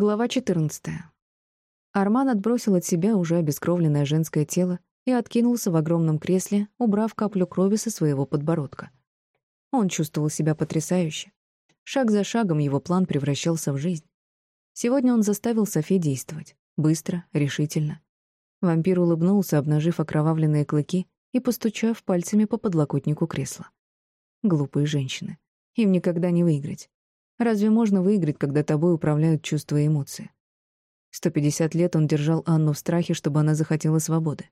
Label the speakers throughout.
Speaker 1: Глава 14. Арман отбросил от себя уже обескровленное женское тело и откинулся в огромном кресле, убрав каплю крови со своего подбородка. Он чувствовал себя потрясающе. Шаг за шагом его план превращался в жизнь. Сегодня он заставил Софи действовать. Быстро, решительно. Вампир улыбнулся, обнажив окровавленные клыки и постучав пальцами по подлокотнику кресла. Глупые женщины. Им никогда не выиграть. Разве можно выиграть, когда тобой управляют чувства и эмоции? 150 лет он держал Анну в страхе, чтобы она захотела свободы.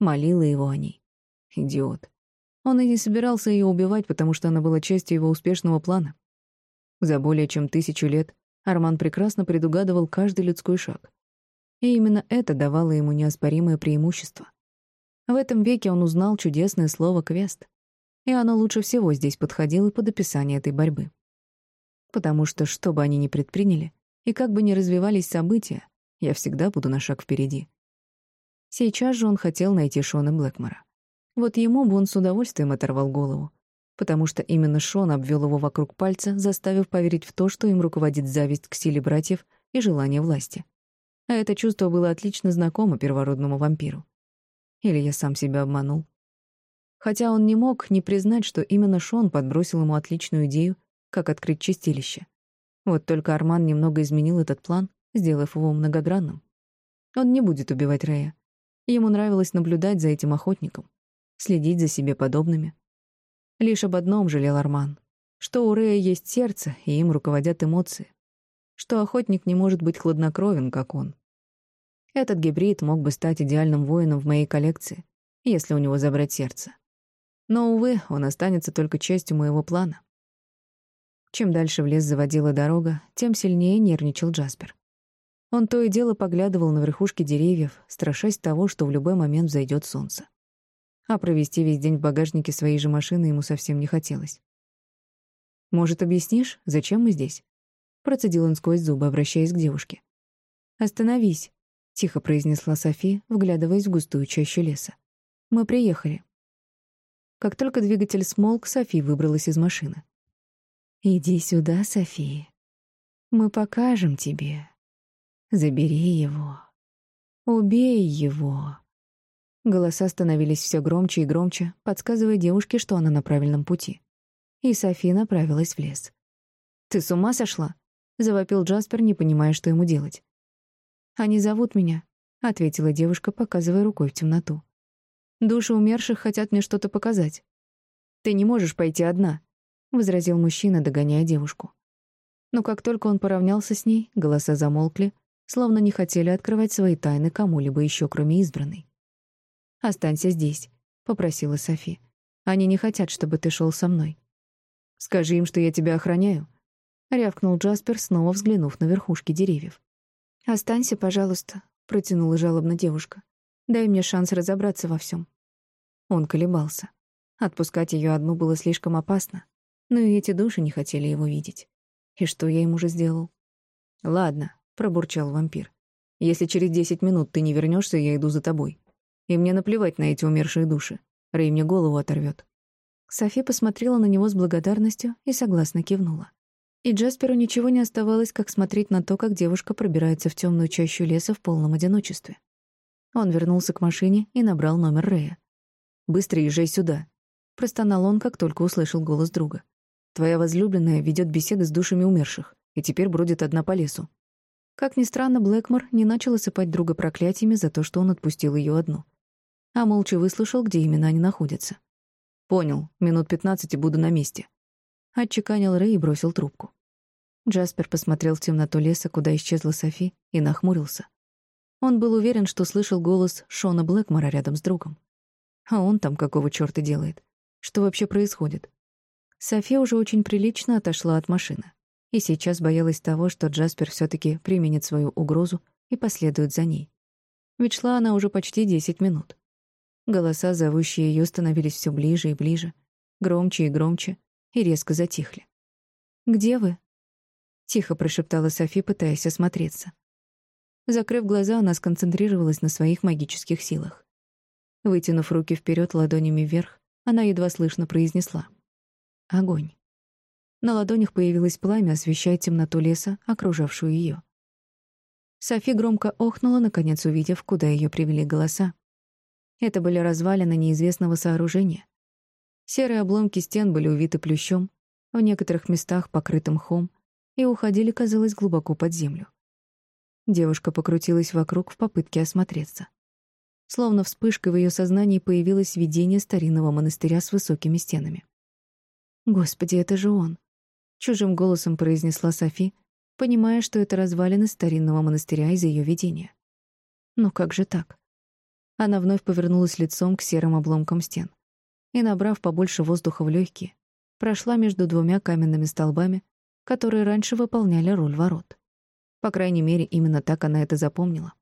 Speaker 1: Молила его о ней. Идиот. Он и не собирался ее убивать, потому что она была частью его успешного плана. За более чем тысячу лет Арман прекрасно предугадывал каждый людской шаг. И именно это давало ему неоспоримое преимущество. В этом веке он узнал чудесное слово «квест», и оно лучше всего здесь подходило под описание этой борьбы потому что, что бы они ни предприняли, и как бы ни развивались события, я всегда буду на шаг впереди. Сейчас же он хотел найти Шона Блэкмора. Вот ему бы он с удовольствием оторвал голову, потому что именно Шон обвел его вокруг пальца, заставив поверить в то, что им руководит зависть к силе братьев и желание власти. А это чувство было отлично знакомо первородному вампиру. Или я сам себя обманул. Хотя он не мог не признать, что именно Шон подбросил ему отличную идею как открыть чистилище. Вот только Арман немного изменил этот план, сделав его многогранным. Он не будет убивать Рея. Ему нравилось наблюдать за этим охотником, следить за себе подобными. Лишь об одном жалел Арман, что у Рея есть сердце, и им руководят эмоции, что охотник не может быть хладнокровен, как он. Этот гибрид мог бы стать идеальным воином в моей коллекции, если у него забрать сердце. Но, увы, он останется только частью моего плана. Чем дальше в лес заводила дорога, тем сильнее нервничал Джаспер. Он то и дело поглядывал на верхушки деревьев, страшась того, что в любой момент взойдет солнце. А провести весь день в багажнике своей же машины ему совсем не хотелось. «Может, объяснишь, зачем мы здесь?» Процедил он сквозь зубы, обращаясь к девушке. «Остановись», — тихо произнесла Софи, вглядываясь в густую чащу леса. «Мы приехали». Как только двигатель смолк, Софи выбралась из машины. Иди сюда, София. Мы покажем тебе. Забери его. Убей его. Голоса становились все громче и громче, подсказывая девушке, что она на правильном пути. И София направилась в лес. «Ты с ума сошла?» — завопил Джаспер, не понимая, что ему делать. «Они зовут меня», — ответила девушка, показывая рукой в темноту. «Души умерших хотят мне что-то показать. Ты не можешь пойти одна», — возразил мужчина, догоняя девушку. Но как только он поравнялся с ней, голоса замолкли, словно не хотели открывать свои тайны кому-либо еще, кроме избранной. «Останься здесь», — попросила Софи. «Они не хотят, чтобы ты шел со мной». «Скажи им, что я тебя охраняю», — рявкнул Джаспер, снова взглянув на верхушки деревьев. «Останься, пожалуйста», — протянула жалобно девушка. «Дай мне шанс разобраться во всем». Он колебался. Отпускать ее одну было слишком опасно но и эти души не хотели его видеть. И что я ему уже сделал? «Ладно», — пробурчал вампир. «Если через десять минут ты не вернешься, я иду за тобой. И мне наплевать на эти умершие души. Рэй мне голову оторвет. Софи посмотрела на него с благодарностью и согласно кивнула. И Джасперу ничего не оставалось, как смотреть на то, как девушка пробирается в темную чащу леса в полном одиночестве. Он вернулся к машине и набрал номер Рэя. «Быстро езжай сюда», — простонал он, как только услышал голос друга. Твоя возлюбленная ведет беседы с душами умерших и теперь бродит одна по лесу. Как ни странно, Блэкмор не начал осыпать друга проклятиями за то, что он отпустил ее одну. А молча выслушал, где именно они находятся. «Понял. Минут пятнадцать и буду на месте». Отчеканил Рэй и бросил трубку. Джаспер посмотрел в темноту леса, куда исчезла Софи, и нахмурился. Он был уверен, что слышал голос Шона Блэкмора рядом с другом. А он там какого чёрта делает? Что вообще происходит? София уже очень прилично отошла от машины. И сейчас боялась того, что Джаспер все таки применит свою угрозу и последует за ней. Ведь шла она уже почти десять минут. Голоса, зовущие ее, становились все ближе и ближе, громче и громче, и резко затихли. «Где вы?» — тихо прошептала Софи, пытаясь осмотреться. Закрыв глаза, она сконцентрировалась на своих магических силах. Вытянув руки вперед ладонями вверх, она едва слышно произнесла — Огонь. На ладонях появилось пламя, освещая темноту леса, окружавшую ее. Софи громко охнула, наконец увидев, куда ее привели голоса. Это были развалины неизвестного сооружения. Серые обломки стен были увиты плющом, в некоторых местах покрытым мхом, и уходили, казалось, глубоко под землю. Девушка покрутилась вокруг в попытке осмотреться. Словно вспышкой в ее сознании появилось видение старинного монастыря с высокими стенами. «Господи, это же он!» — чужим голосом произнесла Софи, понимая, что это развалины старинного монастыря из ее видения. Но как же так? Она вновь повернулась лицом к серым обломкам стен и, набрав побольше воздуха в легкие, прошла между двумя каменными столбами, которые раньше выполняли роль ворот. По крайней мере, именно так она это запомнила.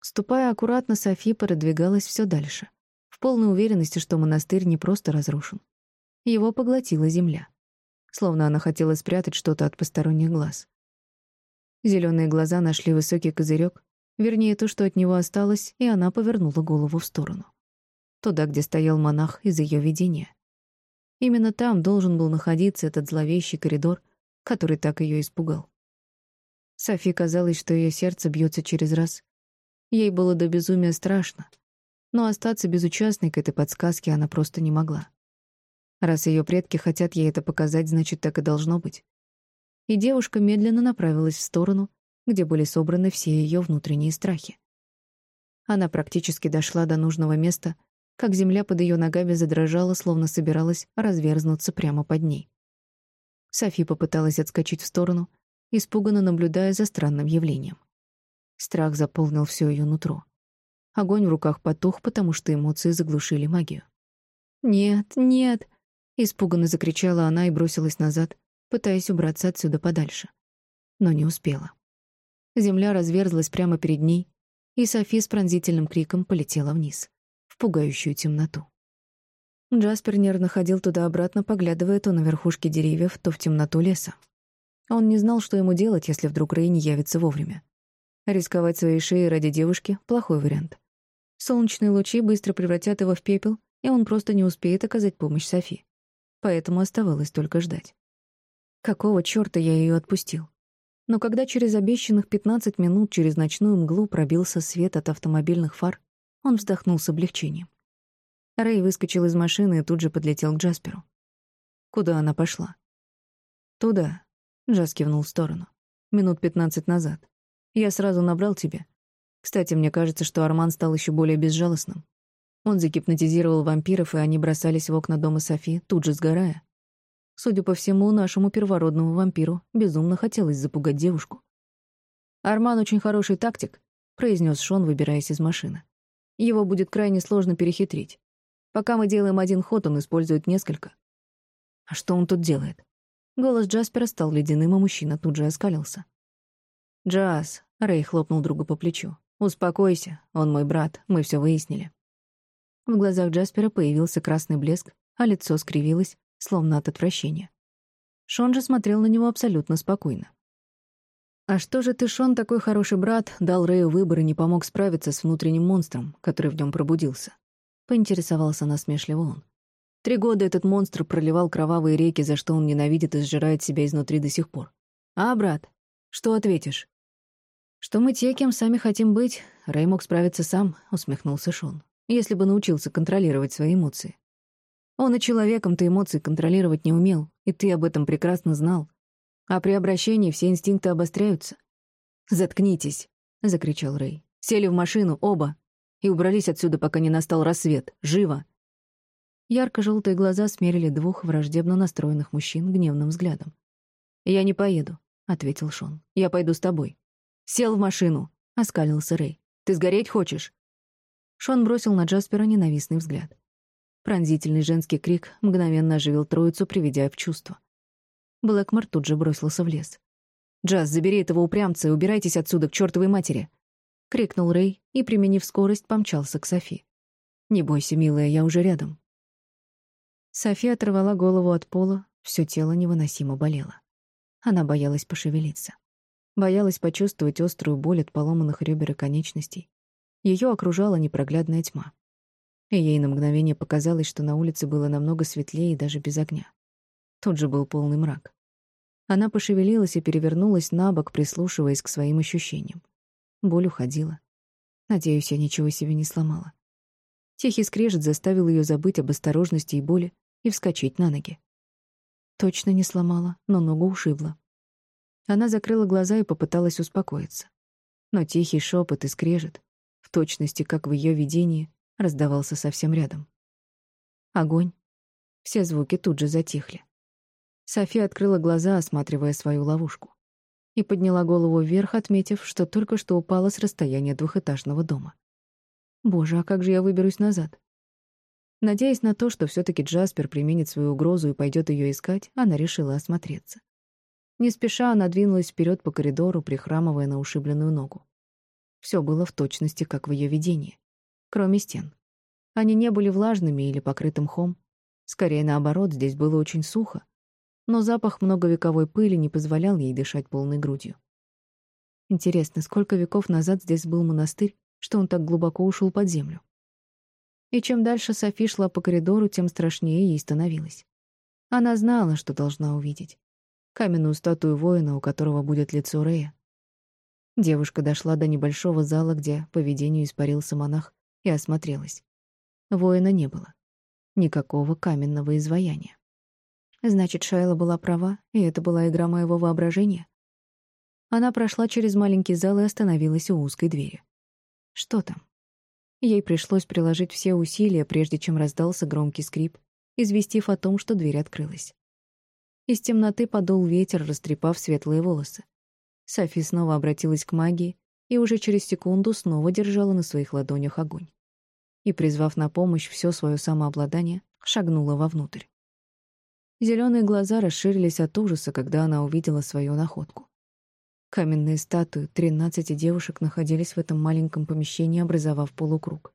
Speaker 1: Ступая аккуратно, Софи продвигалась все дальше, в полной уверенности, что монастырь не просто разрушен. Его поглотила земля словно она хотела спрятать что-то от посторонних глаз. Зеленые глаза нашли высокий козырек, вернее, то, что от него осталось, и она повернула голову в сторону. Туда, где стоял монах из ее видения. Именно там должен был находиться этот зловещий коридор, который так ее испугал. Софи казалось, что ее сердце бьется через раз. Ей было до безумия страшно, но остаться безучастной к этой подсказке она просто не могла. Раз ее предки хотят ей это показать, значит, так и должно быть. И девушка медленно направилась в сторону, где были собраны все ее внутренние страхи. Она практически дошла до нужного места, как земля под ее ногами задрожала, словно собиралась разверзнуться прямо под ней. Софи попыталась отскочить в сторону, испуганно наблюдая за странным явлением. Страх заполнил все ее нутро. Огонь в руках потух, потому что эмоции заглушили магию. «Нет, нет!» Испуганно закричала она и бросилась назад, пытаясь убраться отсюда подальше. Но не успела. Земля разверзлась прямо перед ней, и Софи с пронзительным криком полетела вниз, в пугающую темноту. Джаспер нервно ходил туда-обратно, поглядывая то на верхушки деревьев, то в темноту леса. Он не знал, что ему делать, если вдруг Рэй не явится вовремя. Рисковать своей шеей ради девушки — плохой вариант. Солнечные лучи быстро превратят его в пепел, и он просто не успеет оказать помощь Софи поэтому оставалось только ждать. Какого чёрта я её отпустил? Но когда через обещанных 15 минут через ночную мглу пробился свет от автомобильных фар, он вздохнул с облегчением. Рэй выскочил из машины и тут же подлетел к Джасперу. Куда она пошла? Туда. Джас кивнул в сторону. Минут пятнадцать назад. Я сразу набрал тебя. Кстати, мне кажется, что Арман стал еще более безжалостным. Он загипнотизировал вампиров, и они бросались в окна дома Софи, тут же сгорая. Судя по всему, нашему первородному вампиру безумно хотелось запугать девушку. «Арман очень хороший тактик», — произнес Шон, выбираясь из машины. «Его будет крайне сложно перехитрить. Пока мы делаем один ход, он использует несколько». «А что он тут делает?» Голос Джаспера стал ледяным, а мужчина тут же оскалился. «Джаз», — Рэй хлопнул друга по плечу, — «успокойся, он мой брат, мы все выяснили». В глазах Джаспера появился красный блеск, а лицо скривилось, словно от отвращения. Шон же смотрел на него абсолютно спокойно. «А что же ты, Шон, такой хороший брат, дал Рэю выбор и не помог справиться с внутренним монстром, который в нем пробудился?» — поинтересовался насмешливо он. «Три года этот монстр проливал кровавые реки, за что он ненавидит и сжирает себя изнутри до сих пор. А, брат, что ответишь?» «Что мы те, кем сами хотим быть, Рэй мог справиться сам», — усмехнулся Шон если бы научился контролировать свои эмоции. Он и человеком-то эмоции контролировать не умел, и ты об этом прекрасно знал. А при обращении все инстинкты обостряются. «Заткнитесь!» — закричал Рэй. «Сели в машину, оба, и убрались отсюда, пока не настал рассвет. Живо!» Ярко-желтые глаза смерили двух враждебно настроенных мужчин гневным взглядом. «Я не поеду», — ответил Шон. «Я пойду с тобой». «Сел в машину», — оскалился Рэй. «Ты сгореть хочешь?» Шон бросил на Джаспера ненавистный взгляд. Пронзительный женский крик мгновенно оживил троицу, приведя в чувство. Блэкмор тут же бросился в лес. «Джаз, забери этого упрямца и убирайтесь отсюда к чертовой матери!» — крикнул Рэй и, применив скорость, помчался к Софи. «Не бойся, милая, я уже рядом». Софи оторвала голову от пола, все тело невыносимо болело. Она боялась пошевелиться. Боялась почувствовать острую боль от поломанных ребер и конечностей. Ее окружала непроглядная тьма. И ей на мгновение показалось, что на улице было намного светлее и даже без огня. Тут же был полный мрак. Она пошевелилась и перевернулась на бок, прислушиваясь к своим ощущениям. Боль уходила. Надеюсь, я ничего себе не сломала. Тихий скрежет заставил ее забыть об осторожности и боли и вскочить на ноги. Точно не сломала, но ногу ушибла. Она закрыла глаза и попыталась успокоиться. Но тихий шепот и скрежет, точности, как в ее видении, раздавался совсем рядом. Огонь. Все звуки тут же затихли. София открыла глаза, осматривая свою ловушку, и подняла голову вверх, отметив, что только что упала с расстояния двухэтажного дома. Боже, а как же я выберусь назад? Надеясь на то, что все таки Джаспер применит свою угрозу и пойдет ее искать, она решила осмотреться. Не спеша она двинулась вперед по коридору, прихрамывая на ушибленную ногу. Все было в точности, как в ее видении, кроме стен. Они не были влажными или покрыты мхом. Скорее наоборот, здесь было очень сухо, но запах многовековой пыли не позволял ей дышать полной грудью. Интересно, сколько веков назад здесь был монастырь, что он так глубоко ушел под землю? И чем дальше Софи шла по коридору, тем страшнее ей становилось. Она знала, что должна увидеть каменную статую воина, у которого будет лицо Рея. Девушка дошла до небольшого зала, где по видению испарился монах, и осмотрелась. Воина не было. Никакого каменного изваяния. Значит, Шайла была права, и это была игра моего воображения. Она прошла через маленький зал и остановилась у узкой двери. Что там? Ей пришлось приложить все усилия, прежде чем раздался громкий скрип, известив о том, что дверь открылась. Из темноты подул ветер, растрепав светлые волосы. Софи снова обратилась к магии и уже через секунду снова держала на своих ладонях огонь. И, призвав на помощь все свое самообладание, шагнула вовнутрь. Зеленые глаза расширились от ужаса, когда она увидела свою находку. Каменные статуи тринадцати девушек находились в этом маленьком помещении, образовав полукруг.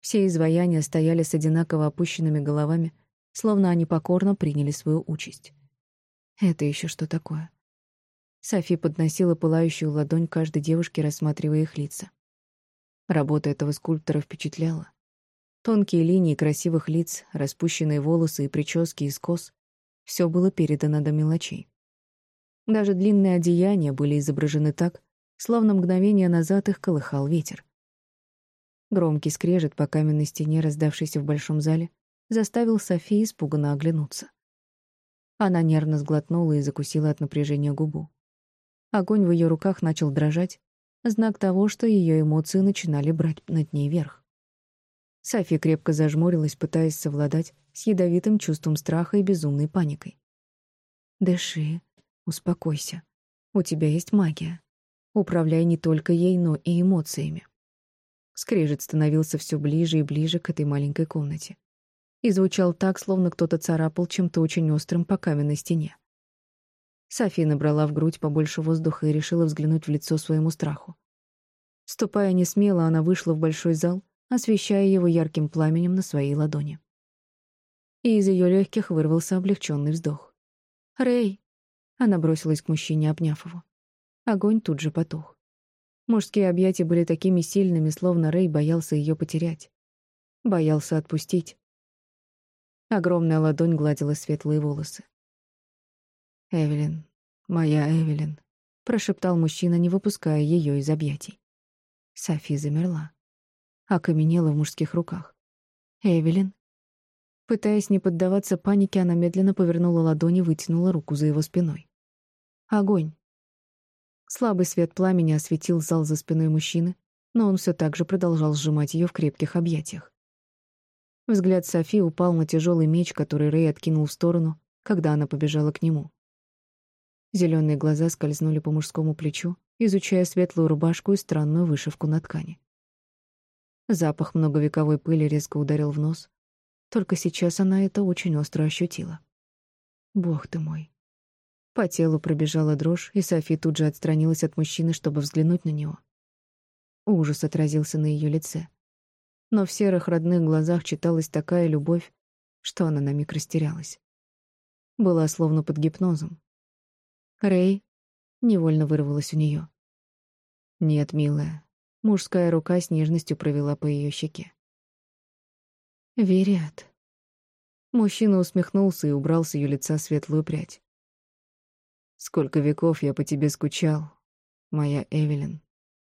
Speaker 1: Все изваяния стояли с одинаково опущенными головами, словно они покорно приняли свою участь. Это еще что такое? Софи подносила пылающую ладонь каждой девушке, рассматривая их лица. Работа этого скульптора впечатляла. Тонкие линии красивых лиц, распущенные волосы и прически из кос — все было передано до мелочей. Даже длинные одеяния были изображены так, словно мгновение назад их колыхал ветер. Громкий скрежет по каменной стене, раздавшийся в большом зале, заставил Софи испуганно оглянуться. Она нервно сглотнула и закусила от напряжения губу. Огонь в ее руках начал дрожать, знак того, что ее эмоции начинали брать над ней верх. Софи крепко зажмурилась, пытаясь совладать с ядовитым чувством страха и безумной паникой. «Дыши, успокойся. У тебя есть магия. Управляй не только ей, но и эмоциями». Скрежет становился все ближе и ближе к этой маленькой комнате и звучал так, словно кто-то царапал чем-то очень острым по каменной стене. София набрала в грудь побольше воздуха и решила взглянуть в лицо своему страху. Ступая несмело, она вышла в большой зал, освещая его ярким пламенем на своей ладони. И из ее легких вырвался облегченный вздох. «Рэй!» Она бросилась к мужчине, обняв его. Огонь тут же потух. Мужские объятия были такими сильными, словно Рэй боялся ее потерять. Боялся отпустить. Огромная ладонь гладила светлые волосы. «Эвелин, моя Эвелин», — прошептал мужчина, не выпуская ее из объятий. Софи замерла. Окаменела в мужских руках. «Эвелин?» Пытаясь не поддаваться панике, она медленно повернула ладонь и вытянула руку за его спиной. Огонь. Слабый свет пламени осветил зал за спиной мужчины, но он все так же продолжал сжимать ее в крепких объятиях. Взгляд Софи упал на тяжелый меч, который Рэй откинул в сторону, когда она побежала к нему. Зеленые глаза скользнули по мужскому плечу, изучая светлую рубашку и странную вышивку на ткани. Запах многовековой пыли резко ударил в нос. Только сейчас она это очень остро ощутила. Бог ты мой. По телу пробежала дрожь, и Софи тут же отстранилась от мужчины, чтобы взглянуть на него. Ужас отразился на ее лице но в серых родных глазах читалась такая любовь, что она на миг растерялась. Была словно под гипнозом. «Рэй?» — невольно вырвалась у нее. «Нет, милая». Мужская рука с нежностью провела по ее щеке. «Верят». Мужчина усмехнулся и убрал с ее лица светлую прядь. Сколько веков я по тебе скучал, моя Эвелин.